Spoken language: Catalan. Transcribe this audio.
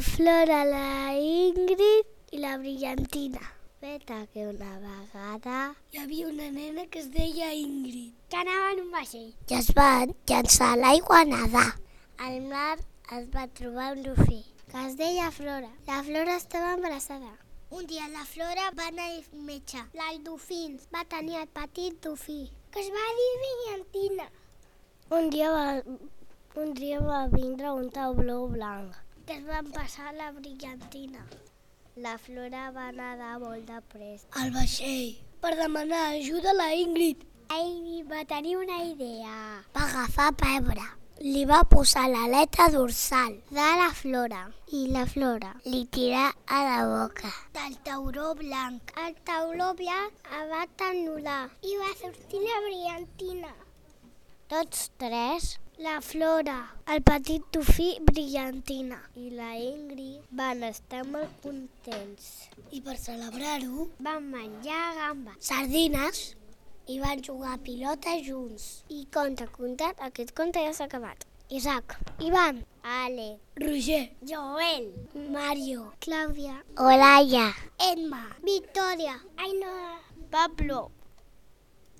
Flora, la Ingrid i la Brillantina. Feta que una vegada hi havia una nena que es deia Ingrid, que anava en un vaixell i es va llançar a l'aigua a nedar. Al mar es va trobar un dofí, que es deia Flora. La Flora estava embarassada. Un dia la Flora va anar al metge. El dofins va tenir el petit dofí, que es va dir Brillantina. Un dia va, un dia va vindre un tauló blanc que es va passar la brillantina. La Flora va nedar molt de pressa al vaixell per demanar ajuda a la Ingrid. La Ingrid va tenir una idea. Va agafar pebre. Li va posar l'aleta dorsal de la Flora i la Flora li tirà a la boca del tauró blanc. El tauró blanc el va atenular i va sortir la brillantina. Tots tres, la Flora, el petit tofí brillantina i la Ingrid van estar molt contents. I per celebrar-ho van menjar gambes, sardines i van jugar a pilota junts. I conte contat, aquest conte ja s'ha acabat. Isaac, Ivan, Ale, Roger, Joel, Mario, Clàudia, Olaya, Emma, Victòria, Ainhoa, Pablo,